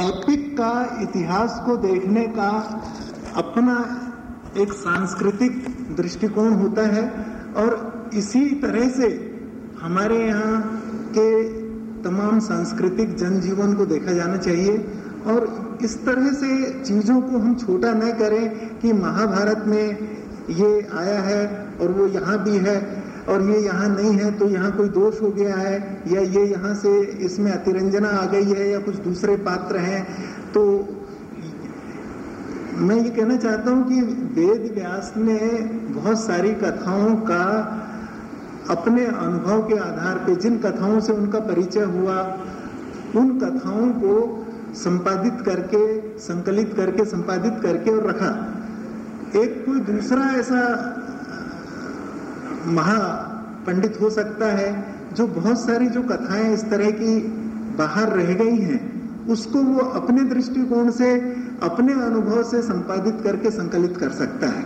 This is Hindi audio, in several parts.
एपिक का इतिहास को देखने का अपना एक सांस्कृतिक दृष्टिकोण होता है और इसी तरह से हमारे यहाँ के तमाम सांस्कृतिक जनजीवन को देखा जाना चाहिए और इस तरह से चीज़ों को हम छोटा न करें कि महाभारत में ये आया है और वो यहाँ भी है। और ये यहाँ नहीं है तो यहाँ कोई दोष हो गया है, या ये यहाँ से इसमें अतिरंजना आ गई है, या कुछ दूसरे पात्र हैं? तो मैं ये कहना चाहता हूँ कि वेद व्यास ने बहुत सारी कथाओं का अपने अनुभव के आधार पे, जिन कथाओं से उनका परिचय हुआ, उन कथाओं को संपादित करके, संकलित करके, संपादित करके और रखा। एक कोई दूसरा ऐसा महा पंडित हो सकता है, जो बहुत सारी जो कथाएँ इस तरह की बाहर रह गई हैं, उसको वो अपने दृष्टिकोण से, अपने अनुभव से संपादित करके संकलित कर सकता है।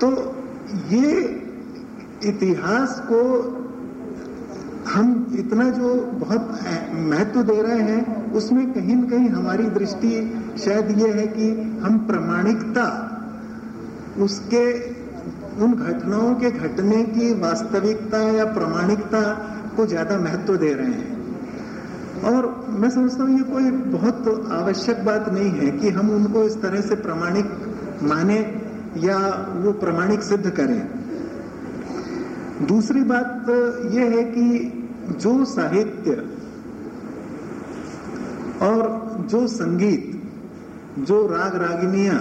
तो ये इतिहास को हम इतना जो बहुत महत्व दे रहे हैं, उसमें कहीं न कहीं हमारी दृष्टि शायद ये है कि हम प्रमाणिकता, उसके उन घटनाओं के घटने की वास्तविकता या प्रमाणिकता को ज़्यादा महत्व दे रहे हैं। और मैं समझता हूँ, ये कोई बहुत आवश्यक बात नहीं है कि हम उनको इस तरह से प्रमाणिक माने या वो प्रमाणिक सिद्ध करें। दूसरी बात यह है कि जो साहित्य और जो संगीत, जो राग रागिनियाँ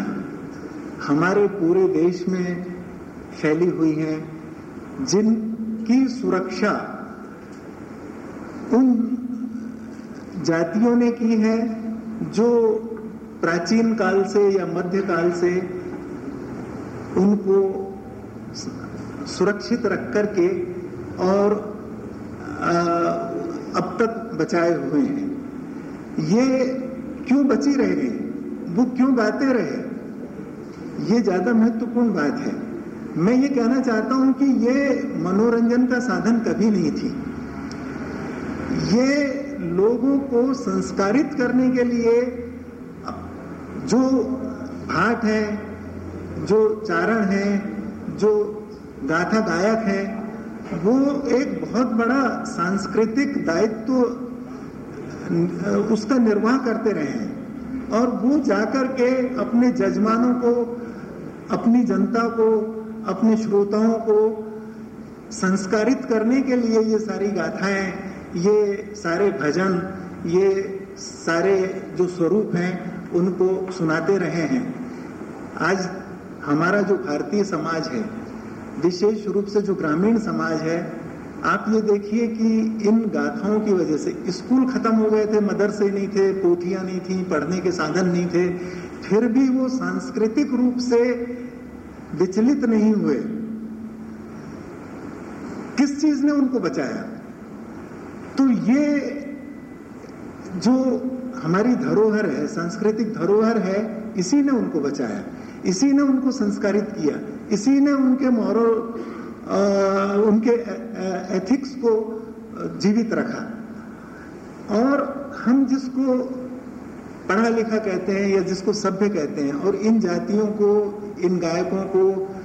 हमारे पूरे देश में फैली हुई हैं, जिनकी सुरक्षा उन जातियों ने की है, जो प्राचीन काल से या मध्य काल से उनको सुरक्षित रख करके और अब तक बचाए हुए हैं। ये क्यों बची रहे वो क्यों गाते रहे? ये ज़्यादा महत्वपूर्ण बात है। मैं ये कहना चाहता हूँ कि ये मनोरंजन का साधन कभी नहीं थी। ये लोगों को संस्कारित करने के लिए जो भाट है, जो चारण है, जो गाथा गायक है, वो एक बहुत बड़ा सांस्कृतिक दायित्व तो उसका निर्वाह करते रहे हैं। और वो जाकर के अपने जजमानों को, अपनी जनता को अपने श्रोताओं को संस्कारित करने के लिए ये सारी गाथाएँ, ये सारे भजन, ये सारे जो स्वरूप हैं, उनको सुनाते रहे हैं। आज हमारा जो भारतीय समाज है, विशेष रूप से जो ग्रामीण समाज है, आप ये देखिए कि इन गाथाओं की वजह से स्कूल खत्म हो गए थे, मदरसे नहीं थे, पोथियाँ नहीं थी, पढ़ने के साधन नहीं थे, फिर भी वो सांस्कृतिक रूप से विचलित नहीं हुए। किस चीज़ ने उनको बचाया? तो ये जो हमारी धरोहर है, सांस्कृतिक धरोहर है, इसी ने उनको बचाया। इसी ने उनको संस्कारित किया। इसी ने उनके मॉरल उनके एथिक्स को जीवित रखा। और हम जिसको पढ़ा लिखा कहते हैं या जिसको सभ्य कहते हैं और इन जातियों को इन गायकों को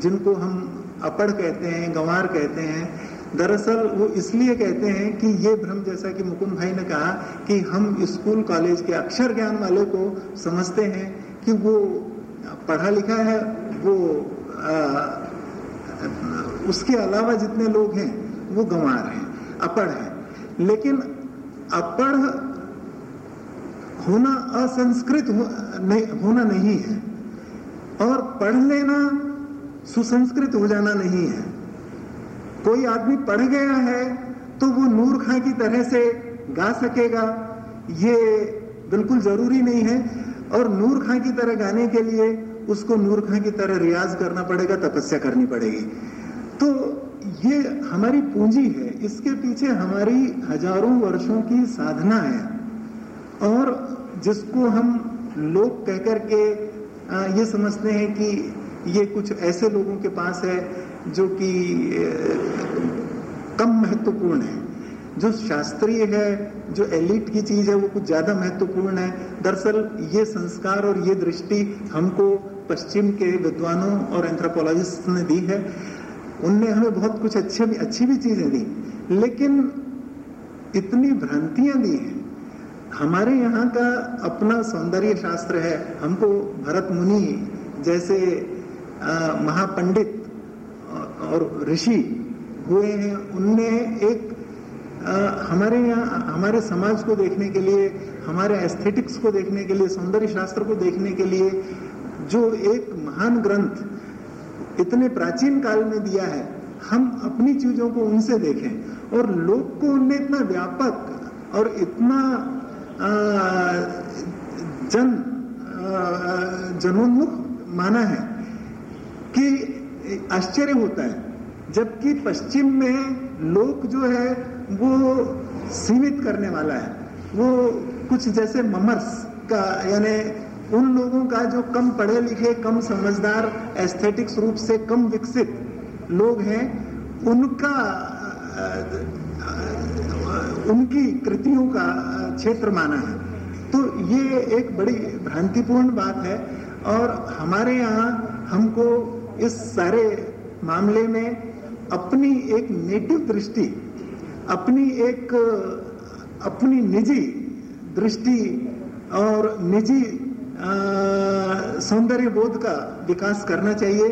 जिनको हम अपड़ कहते हैं गंवार कहते हैं दरअसल वो इसलिए कहते हैं कि ये भ्रम जैसा कि मुकुंद भाई ने कहा कि हम स्कूल कॉलेज के अक्षर ज्ञान वाले को समझते हैं कि वो पढ़ा लिखा है वो आ, उसके अलावा जितने लोग हैं वो गंवार हैं अपढ़ हैं। लेकिन अपढ़ होना असंस्कृत हो, नहीं, होना नहीं है। और पढ़ लेना, सुसंस्कृत हो जाना नहीं है। कोई आदमी पढ़ गया है तो वो नूर खां की तरह से गा सकेगा। ये बिल्कुल ज़रूरी नहीं है। और नूर खां की तरह गाने के लिए उसको नूर खां की तरह रियाज करना पड़ेगा, तपस्या करनी पड़ेगी। तो ये हमारी पूंजी है। इसके पीछे हमारी हज़ारों वर्षों की साधना है। और जिसको हम लोग कहकर के ये समझते हैं कि ये कुछ ऐसे लोगों के पास है जो कि कम महत्वपूर्ण है। जो शास्त्रीय है, जो एलिट की चीज़ है, वो कुछ ज़्यादा महत्वपूर्ण है। दरअसल ये संस्कार और ये दृष्टि हमको पश्चिम के विद्वानों और एंथ्रोपोलॉजिस्ट ने दी है। उनने हमें बहुत कुछ अच्छे भी, अच्छी भी चीज़ें दी, लेकिन इतनी भ्रांतियाँ दी हैं हमारे यहाँ का अपना सौंदर्य शास्त्र है हमको भरत मुनि जैसे महापंडित और ऋषि हुए हैं उनने एक आ, हमारे यहाँ हमारे समाज को देखने के लिए हमारे एस्थेटिक्स को देखने के लिए सौंदर्य शास्त्र को देखने के लिए जो एक महान ग्रंथ इतने प्राचीन काल में दिया है हम अपनी चीज़ों को उनसे देखें। और लोग को उनने इतना व्यापक और इतना जन जनोन्मुख माना है कि आश्चर्य होता है, जबकि पश्चिम में लोग जो है, वो सीमित करने वाला है। वो कुछ जैसे ममर्स का, यानी उन लोगों का जो कम पढ़े लिखे कम समझदार एस्थेटिक्स रूप से कम विकसित लोग हैं, उनका उनकी कृतियों का क्षेत्र माना है। तो ये एक बड़ी भ्रांतिपूर्ण बात है और हमारे यहाँ हमको इस सारे मामले में अपनी एक नेटिव दृष्टि, अपनी एक, अपनी निजी दृष्टि और निजी सौंदर्य बोध का विकास करना चाहिए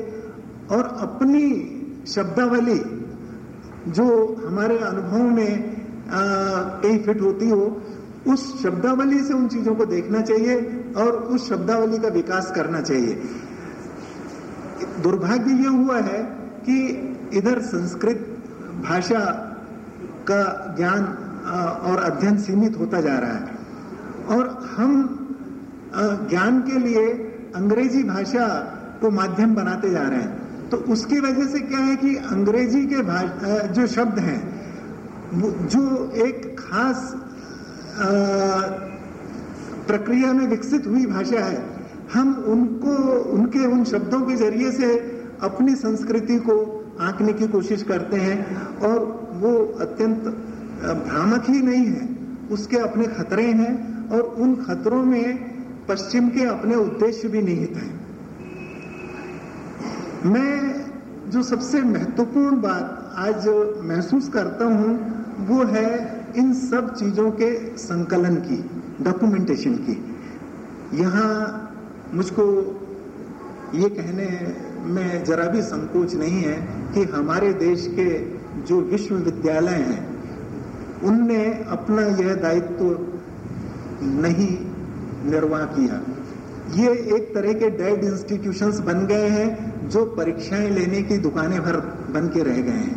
और अपनी शब्दावली जो हमारे अनुभव में कहीं फिट होती हो, उस शब्दावली से उन चीज़ों को देखना चाहिए और उस शब्दावली का विकास करना चाहिए। दुर्भाग्य ये हुआ है कि इधर संस्कृत भाषा का ज्ञान और अध्ययन सीमित होता जा रहा है। और हम ज्ञान के लिए अंग्रेज़ी भाषा को माध्यम बनाते जा रहे हैं। तो उसकी वजह से क्या है कि अंग्रेज़ी के जो शब्द हैं जो एक खास प्रक्रिया में विकसित हुई भाषा है, हम उनको, उनके उन शब्दों के ज़रिए से अपनी संस्कृति को आंकने की कोशिश करते हैं और वो अत्यंत भ्रामक ही नहीं है। उसके अपने खतरे हैं और उन खतरों में पश्चिम के अपने उद्देश्य भी निहित हैं। मैं, जो सबसे महत्वपूर्ण बात आज महसूस करता हूँ वो है इन सब चीज़ों के संकलन की डॉक्यूमेंटेशन की। यहाँ मुझको ये कहने में जरा भी संकोच नहीं है कि हमारे देश के जो विश्वविद्यालय हैं, उनने अपना यह दायित्व तो नहीं निर्वाह किया। ये एक तरह के डेड इंस्टीट्यूशंस बन गए हैं, जो परीक्षाएँ लेने की दुकानें भर बन के रह गए हैं।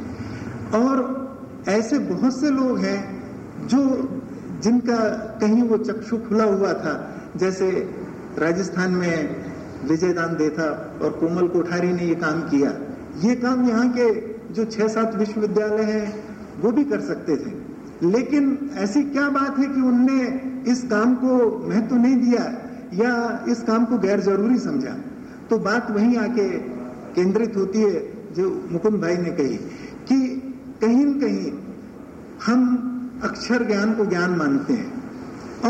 और ऐसे बहुत से लोग हैं जो, जिनका कहीं वो चक्षु खुला हुआ था। जैसे राजस्थान में विजय विजयदान देथा और कोमल कोठारी ने ये काम किया। ये काम यहाँ के जो छह सात विश्वविद्यालय हैं, वो भी कर सकते थे। लेकिन ऐसी क्या बात है कि उनने इस काम को महत्व नहीं दिया या इस काम को गैर ज़रूरी समझा? तो बात वहीं आके केंद्रित होती है, जो मुकुंद भाई ने कही कि कहीं न कहीं हम अक्षर ज्ञान को ज्ञान मानते हैं।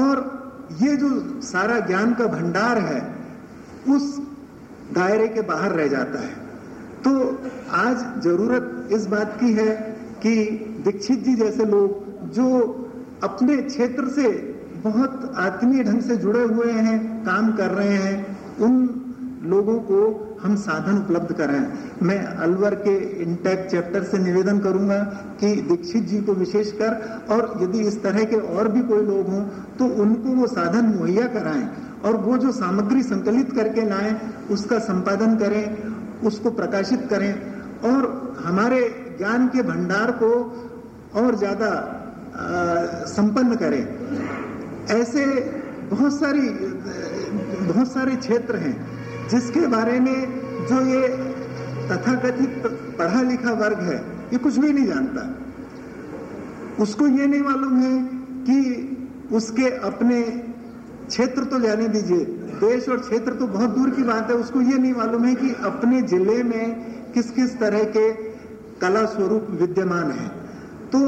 और ये जो सारा ज्ञान का भंडार है, उस दायरे के बाहर रह जाता है। तो आज ज़रूरत इस बात की है कि दीक्षित जी जैसे लोग जो अपने क्षेत्र से बहुत आत्मीय ढंग से जुड़े हुए हैं, काम कर रहे हैं, उन लोगों को हम साधन उपलब्ध कराएँ मैं अलवर के इंटेक चैप्टर से निवेदन करूँगा कि दीक्षित जी को विशेषकर और यदि इस तरह के और भी कोई लोग हों तो उनको वो साधन मुहैया कराएँ और वो जो सामग्री संकलित करके लाएँ, उसका संपादन करें, उसको प्रकाशित करें और हमारे ज्ञान के भंडार को और ज़्यादा संपन्न करें। ऐसे बहुत सारी, बहुत सारे क्षेत्र हैं। जिसके बारे में जो ये तथाकथित पढ़ा लिखा वर्ग है, ये कुछ भी नहीं जानता। उसको ये नहीं मालूम है कि उसके अपने क्षेत्र तो जाने दीजिए, देश और क्षेत्र तो बहुत दूर की बात है, उसको ये नहीं मालूम है कि अपने ज़िले में किस किस तरह के कला स्वरूप विद्यमान है। तो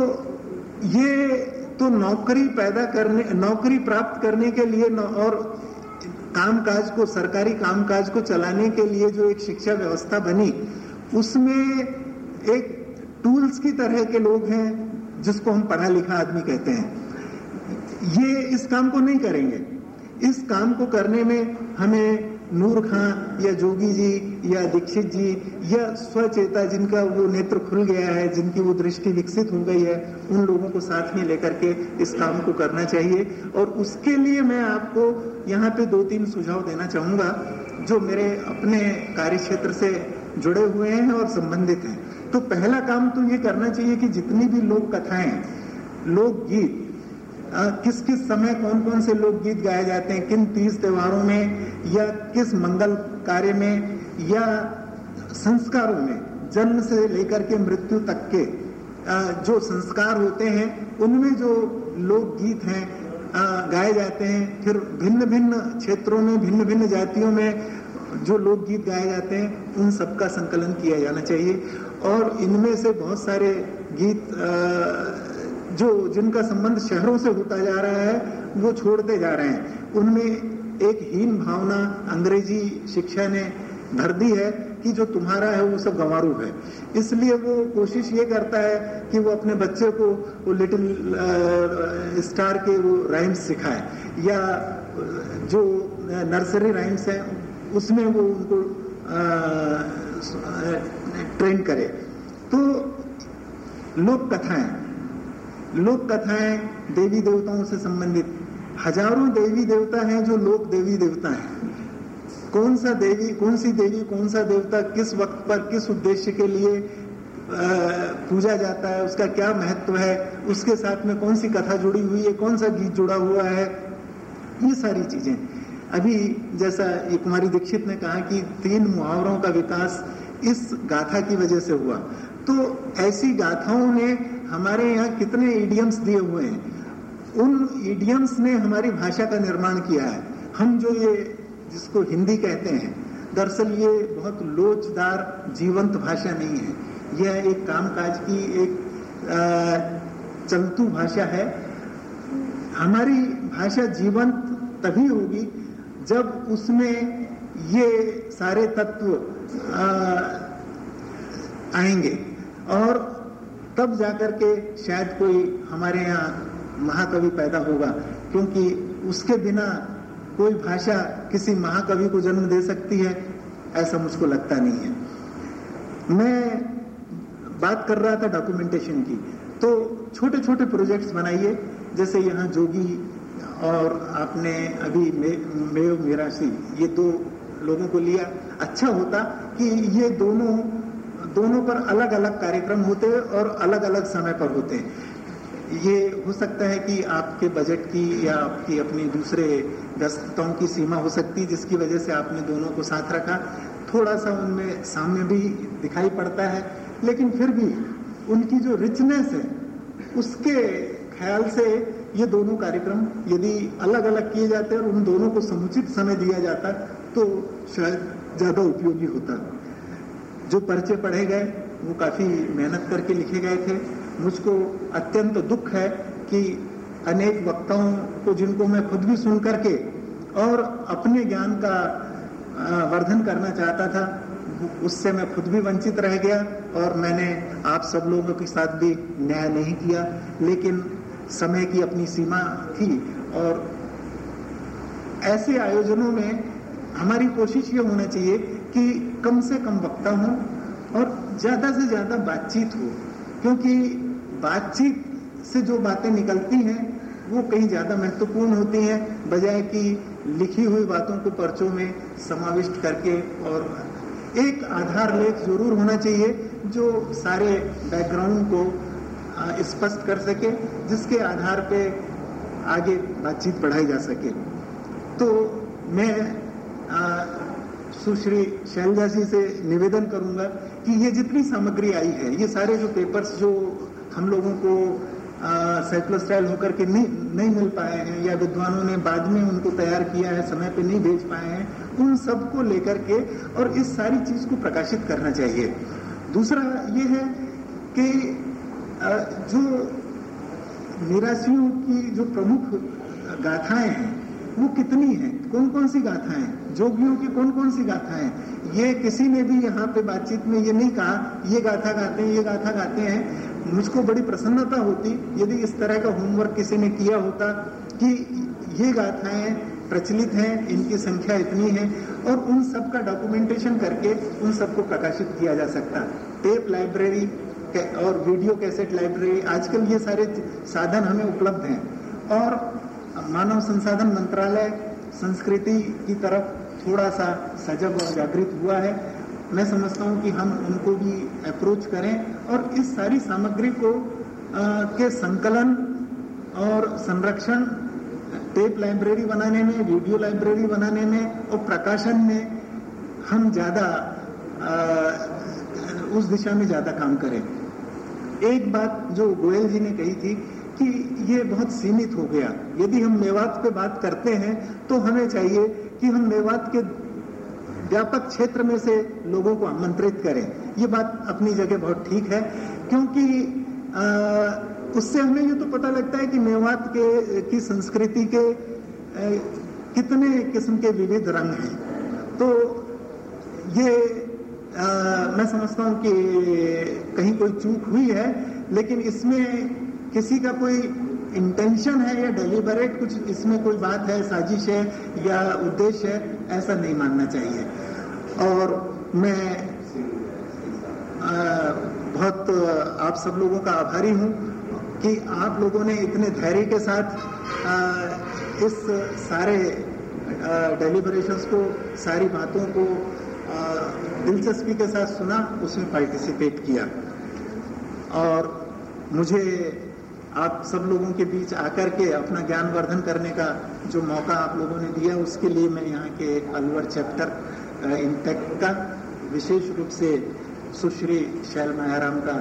ये तो नौकरी पैदा करने, नौकरी प्राप्त करने के लिए और कामकाज को, सरकारी कामकाज को चलाने के लिए जो एक शिक्षा व्यवस्था बनी, उसमें एक टूल्स की तरह के लोग हैं, जिसको हम पढ़ा लिखा आदमी कहते हैं। ये इस काम को नहीं करेंगे। इस काम को करने में हमें नूर खां या जोगी जी या दीक्षित जी या स्वचेता जिनका वो नेत्र खुल गया है, जिनकी वो दृष्टि विकसित हो गई है, उन लोगों को साथ में लेकर के इस काम को करना चाहिए। और उसके लिए मैं आपको यहाँ पे दो तीन सुझाव देना चाहूँगा, जो मेरे अपने कार्य क्षेत्र से जुड़े हुए हैं और संबंधित हैं। तो पहला काम तो ये करना चाहिए कि जितनी भी लोक कथाएँ लोकगीत किस किस समय कौन कौन से लोकगीत गाए जाते हैं, किन तीज त्योहारों में, या किस मंगल कार्य में, या संस्कारों में, जन्म से लेकर के मृत्यु तक के जो संस्कार होते हैं, उनमें जो लोकगीत हैं गाए जाते हैं, फिर भिन्न भिन्न क्षेत्रों में भिन्न भिन्न जातियों में जो लोकगीत गाए जाते हैं, उन सबका संकलन किया जाना चाहिए। और इनमें से बहुत सारे गीत जो जिनका संबंध शहरों से होता जा रहा है, वो छोड़ते जा रहे हैं। उनमें एक हीन भावना अंग्रेज़ी शिक्षा ने भर दी है कि जो तुम्हारा है, वो सब गंवारू है। इसलिए वो कोशिश ये करता है कि वो अपने बच्चे को वो लिटिल स्टार के वो राइम्स सिखाए। या, जो नर्सरी राइम्स हैं, उसमें वो उनको ट्रेन करे। तो लोक कथाएँ लोक कथाएँ देवी देवताओं से संबंधित। हज़ारों देवी देवता हैं जो लोक देवी देवता हैं। कौन सा देवी, कौन सी देवी, कौन सा देवता किस वक्त पर, किस उद्देश्य के लिए पूजा जाता है, उसका क्या महत्व है, उसके साथ में कौन सी कथा जुड़ी हुई है, कौन सा गीत जुड़ा हुआ है, ये सारी चीज़ें। अभी जैसा ये कुमारी दीक्षित ने कहा कि तीन मुहावरों का विकास इस गाथा की वजह से हुआ। तो ऐसी गाथाओं ने हमारे यहाँ कितने इडियम्स दिए हुए हैं। उन इडियम्स ने हमारी भाषा का निर्माण किया है। हम जो ये, जिसको हिंदी कहते हैं, दरअसल ये बहुत लोचदार, जीवंत भाषा नहीं है। यह एक कामकाज की एक चलतू भाषा है। हमारी भाषा जीवंत तभी होगी जब उसमें ये सारे तत्व आएँगे। और तब जाकर के शायद कोई हमारे यहाँ महाकवि पैदा होगा क्योंकि उसके बिना कोई भाषा किसी महाकवि को जन्म दे सकती है ऐसा मुझको लगता नहीं है। मैं बात कर रहा था डॉक्यूमेंटेशन की तो छोटे छोटे प्रोजेक्ट्स बनाइए जैसे यहाँ जोगी और आपने अभी मे, मेव मेरासी ये दो लोगों को लिया। अच्छा होता कि ये दोनों दोनों पर अलग अलग कार्यक्रम होते और अलग अलग समय पर होते ये हो सकता है कि आपके बजट की या आपकी अपनी दूसरे व्यस्तताओं की सीमा हो सकती है, जिसकी वजह से आपने दोनों को साथ रखा। थोड़ा सा उनमें सामने भी दिखाई पड़ता है, लेकिन फिर भी उनकी जो रिचनेस है, उसके ख्याल से ये दोनों कार्यक्रम यदि अलग अलग किए जाते और उन दोनों को समुचित समय दिया जाता तो शायद ज़्यादा उपयोगी होता। जो पर्चे पढ़े गए, वो काफ़ी मेहनत करके लिखे गए थे। मुझको अत्यंत दुख है कि अनेक वक्ताओं को जिनको मैं खुद भी सुन करके और अपने ज्ञान का वर्धन करना चाहता था, उससे मैं खुद भी वंचित रह गया और मैंने आप सब लोगों के साथ भी न्याय नहीं किया। लेकिन समय की अपनी सीमा थी और ऐसे आयोजनों में हमारी कोशिश ये होना चाहिए कि कम से कम वक्ता हो और ज़्यादा से ज़्यादा बातचीत हो। क्योंकि बातचीत से जो बातें निकलती हैं, वो कहीं ज़्यादा महत्वपूर्ण होती हैं, बजाय कि लिखी हुई बातों को पर्चों में समाविष्ट करके और एक आधार लेख ज़रूर होना चाहिए जो सारे बैकग्राउंड को स्पष्ट कर सके, जिसके आधार पे आगे बातचीत बढ़ाई जा सके। तो मैं सुश्री शैलजा जी से निवेदन करूँगा कि ये जितनी सामग्री आई है, ये सारे जो पेपर्स जो हम लोगों को साइक्लोस्टाइल होकर के नहीं नहीं मिल पाए हैं या विद्वानों ने बाद में उनको तैयार किया है, समय पे नहीं भेज पाए हैं, उन सबको लेकर के और इस सारी चीज़ को प्रकाशित करना चाहिए। दूसरा ये है कि जो निराशियों की जो प्रमुख गाथाएँ हैं वो कितनी है? कौन कौन सी गाथाएँ? जोगियों की कौन कौन सी गाथाएँ? ये किसी ने भी यहाँ पे बातचीत में ये नहीं कहा, ये गाथा गाते हैं, ये गाथा गाते हैं। मुझको बड़ी प्रसन्नता होती, यदि इस तरह का होमवर्क किसी ने किया होता कि ये गाथाएँ प्रचलित हैं, इनकी संख्या इतनी है, और उन सब का डॉक्यूमेंटेशन करके उन सबको प्रकाशित किया जा सकता। टेप लाइब्रेरी और वीडियो कैसेट लाइब्रेरी आजकल ये सारे साधन हमें उपलब्ध हैं। और मानव संसाधन मंत्रालय संस्कृति की तरफ़ थोड़ा सा सजग और जागृत हुआ है। मैं समझता हूँ कि हम उनको भी अप्रोच करें और इस सारी सामग्री को आ, के संकलन और संरक्षण टेप लाइब्रेरी बनाने में वीडियो लाइब्रेरी बनाने में और प्रकाशन में हम ज़्यादा उस दिशा में ज़्यादा काम करें। एक बात जो गोयल जी ने कही थी कि ये बहुत सीमित हो गया। यदि हम मेवात पे बात करते हैं तो हमें चाहिए कि हम मेवात के व्यापक क्षेत्र में से लोगों को आमंत्रित करें। ये बात अपनी जगह बहुत ठीक है क्योंकि आ, उससे हमें ये तो पता लगता है कि मेवात के की संस्कृति के आ, कितने किस्म के विविध रंग हैं। तो ये आ, मैं समझता हूँ कि कहीं कोई चूक हुई है लेकिन इसमें किसी का कोई इंटेंशन है या डेलीबरेट कुछ इसमें कोई बात है साजिश है या उद्देश्य है ऐसा नहीं मानना चाहिए। और मैं बहुत आप सब लोगों का आभारी हूँ कि आप लोगों ने इतने धैर्य के साथ आ, इस सारे डेलिबरेशंस को सारी बातों को दिलचस्पी के साथ सुना उसमें पार्टिसिपेट किया। और मुझे आप सब लोगों के बीच आकर के अपना ज्ञानवर्धन करने का जो मौका आप लोगों ने दिया, उसके लिए मैं यहाँ के अलवर चैप्टर इंटेक्ट का विशेष रूप से सुश्री शैल मायाराम का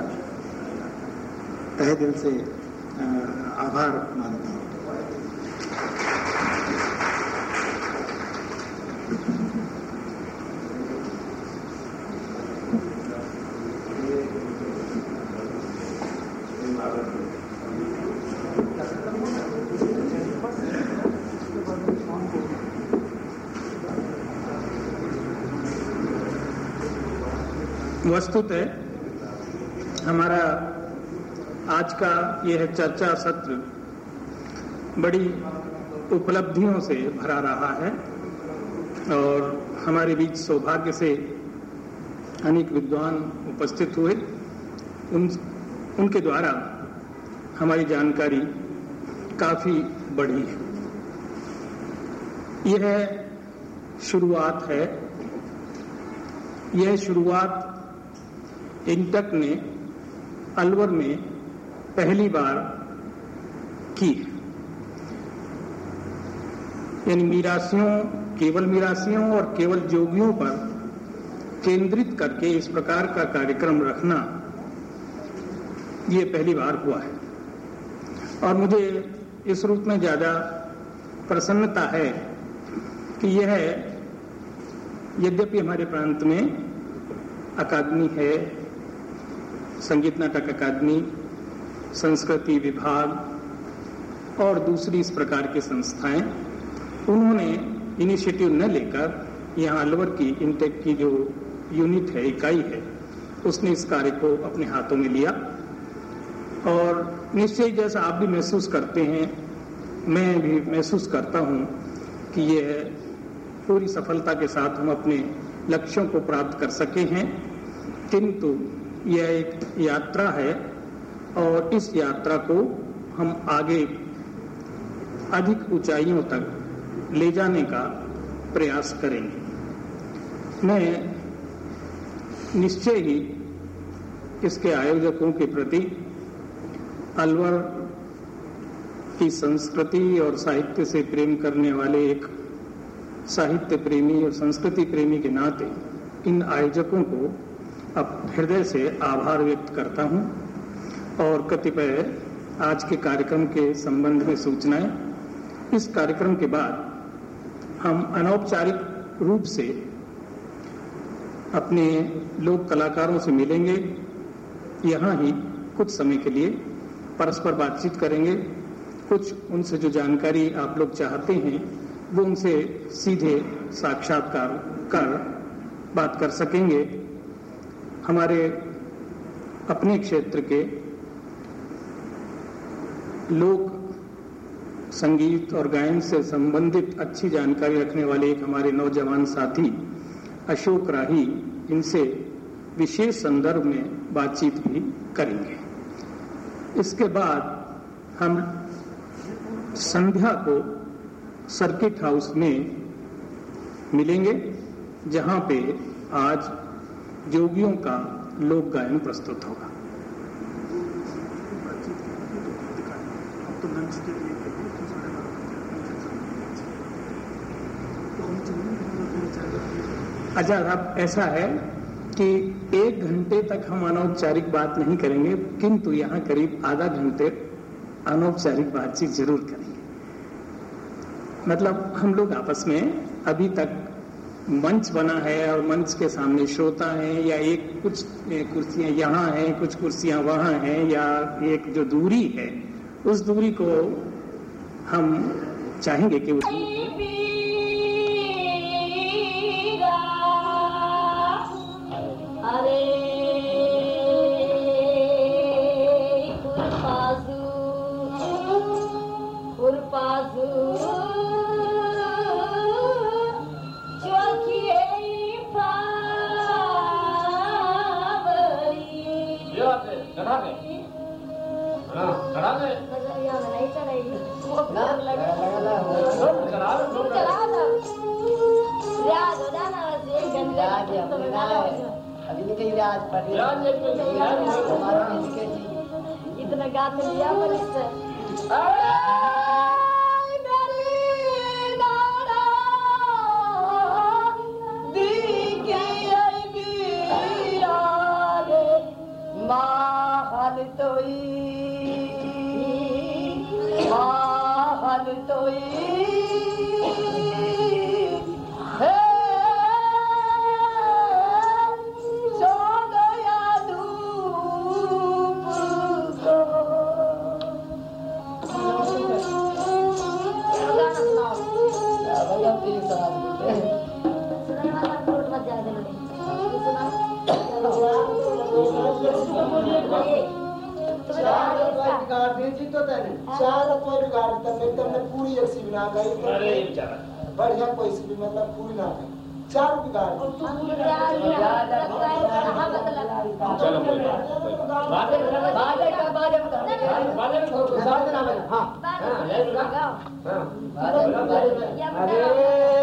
तहे दिल से आभार मानता हूँ। वस्तुतः हमारा आज का यह चर्चा सत्र। बड़ी उपलब्धियों से भरा रहा है और हमारे बीच सौभाग्य से अनेक विद्वान उपस्थित हुए। उन, उनके द्वारा हमारी जानकारी काफ़ी बढ़ी है। यह शुरुआत है। यह शुरुआत इंटक ने अलवर में पहली बार की। यानी मीरासियों, केवल मीरासियों और केवल जोगियों पर केंद्रित करके इस प्रकार का कार्यक्रम रखना, ये पहली बार हुआ है। और मुझे इस रूप में ज़्यादा प्रसन्नता है कि यह, यद्यपि हमारे प्रांत में अकादमी है संगीत नाटक अकादमी, संस्कृति विभाग और दूसरी इस प्रकार की संस्थाएँ, उन्होंने इनिशिएटिव न लेकर यहाँ अलवर की इंटेक की जो यूनिट है, इकाई है, उसने इस कार्य को अपने हाथों में लिया। और निश्चय जैसा आप भी महसूस करते हैं, मैं भी महसूस करता हूँ कि यह पूरी सफलता के साथ हम अपने लक्ष्यों को प्राप्त कर सके हैं। किंतु यह एक यात्रा है और इस यात्रा को हम आगे अधिक ऊंचाइयों तक ले जाने का प्रयास करेंगे। मैं निश्चय ही इसके आयोजकों के प्रति अलवर की संस्कृति और साहित्य से प्रेम करने वाले एक साहित्य प्रेमी और संस्कृति प्रेमी के नाते इन आयोजकों को अब हृदय से आभार व्यक्त करता हूँ और कतिपय आज के कार्यक्रम के संबंध में सूचनाएँ। इस कार्यक्रम के बाद हम अनौपचारिक रूप से अपने लोक कलाकारों से मिलेंगे। यहाँ ही कुछ समय के लिए परस्पर बातचीत करेंगे। कुछ उनसे जो जानकारी आप लोग चाहते हैं, वो उनसे सीधे साक्षात्कार कर बात कर सकेंगे। हमारे अपने क्षेत्र के लोक संगीत और गायन से संबंधित अच्छी जानकारी रखने वाले एक हमारे नौजवान साथी अशोक राही, इनसे विशेष संदर्भ में बातचीत भी करेंगे। इसके बाद हम संध्या को सर्किट हाउस में मिलेंगे, जहाँ पे आज जोगियों का लोक गायन प्रस्तुत होगा। अच्छा अब ऐसा है कि एक घंटे तक हम अनौपचारिक बात नहीं करेंगे, किंतु यहाँ करीब आधा घंटे अनौपचारिक बातचीत ज़रूर करेंगे। मतलब हम लोग आपस में अभी तक मंच बना है और मंच के सामने श्रोता है या एक कुछ कुर्सियाँ यहाँ हैं, कुछ कुर्सियाँ वहाँ हैं या एक जो दूरी है, उस दूरी को हम चाहेंगे कि उस इतना mahal mahal toi tôi मेरी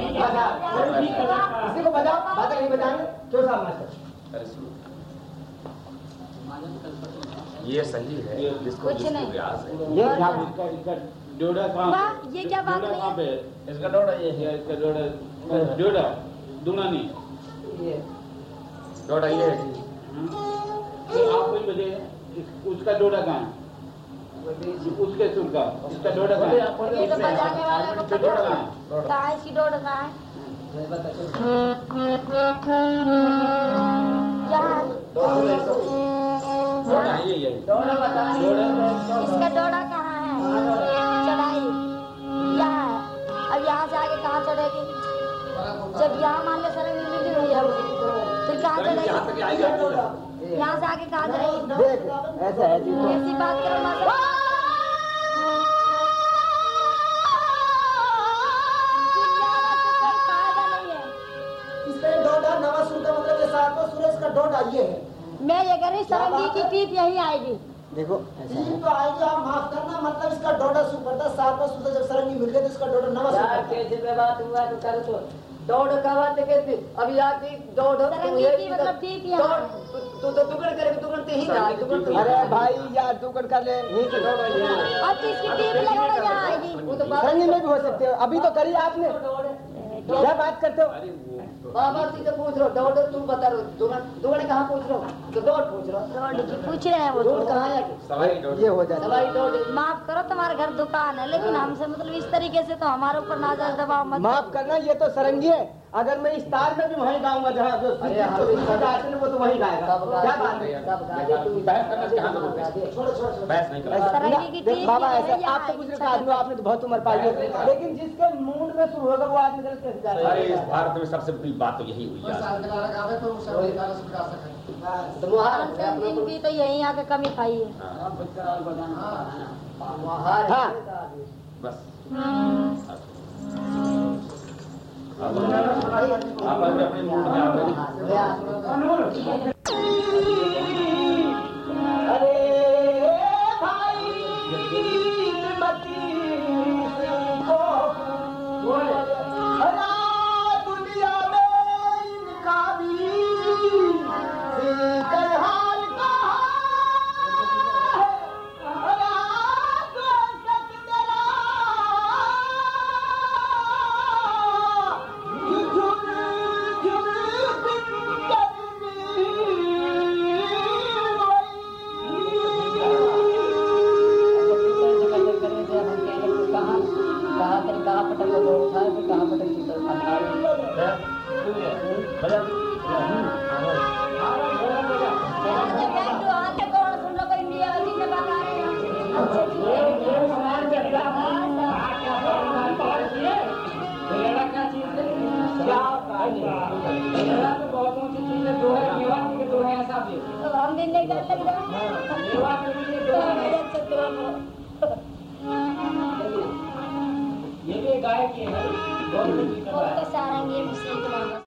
किसी को बजाओ बात नहीं बजाएँगे क्यों साहब मास्टर ये सही है जिसको कुछ नहीं। व्यास है। ये क्या डोडा कहाँ ये क्या बात नहीं कहाँ पे इसका डोडा ये है। है इसका डोडा? डोडा दूना नहीं डोडा ये है जी। तो आप वही बताइए इस- उसका डोडा कहाँ है? उसके सुर का उसका डोडा कहाँ है ये तो बजाने वाले को डोडा कहाँ है इसकी यहाँ। डोडा इसका कहाँ है? चढ़ाई। यहाँ। अब यहाँ से आगे कहाँ चढ़ेगी? जब यहाँ मान लो सरंगी मिली हुई है फिर कहाँ यहाँ चढ़ेगी? यहाँ से आगे कहाँ चढ़ेगी? ऐसा है। ऐसी बात करो डोडा ये है मैं ये कह रही सरंगी की टीप यही आएगी। देखो तीन तो आएगी आप माफ़ करना मतलब इसका डोडा सुर पड़ता है सातवां सुर जब सरंगी मिल गई तो इसका डोडा नवा है। कैसे में बात हुआ तो कर तो। दौड़ का बात कहती अभी आके दौड़ मतलब ठीक है। दौड़ तू तो दुगड़ करेगी दुगड़ ते ही ना तो अरे भाई यार दुकड़ कर ले यहीं से डोडा है। अब तो इसकी टीप लगाना यहाँ आएगी। वो तो सरंगी में भी हो सकते हो। अभी तो करी आपने। क्या बात करते हो? बाबा जी से पूछ रहा दौड़ तुम बता रहा हो दुगड़ कहाँ पूछ रहा? हूँ तो दौड़ पूछ रहा। रोड पूछ रहे हैं वो दौड़ तो। कहाँ है? ये हो जाए माफ़ करो तुम्हारे घर दुकान है लेकिन हमसे मतलब इस तरीके से तो हमारे ऊपर नाजायज दबाव मत माफ़ करना ये तो सरंगी है। अगर मैं इस तार में भी वहीं गाऊँगा जहाँ जो अरे हाँ, हैं। वो तो वहीं गाएगा। क्या बात है? तू बाबा ऐसा आप तो बुज़ुर्ग आदमी आपने तो बहुत उम्र पाई है। लेकिन जिसके मूड में शुरू होगा वो आदमी गलत कैसे जा अरे इस भारत में सबसे बड़ी बात तो यही हुई तो है, को- की तो। यही आके कमी खाई है। हाँ। है। बस। आप आप अपने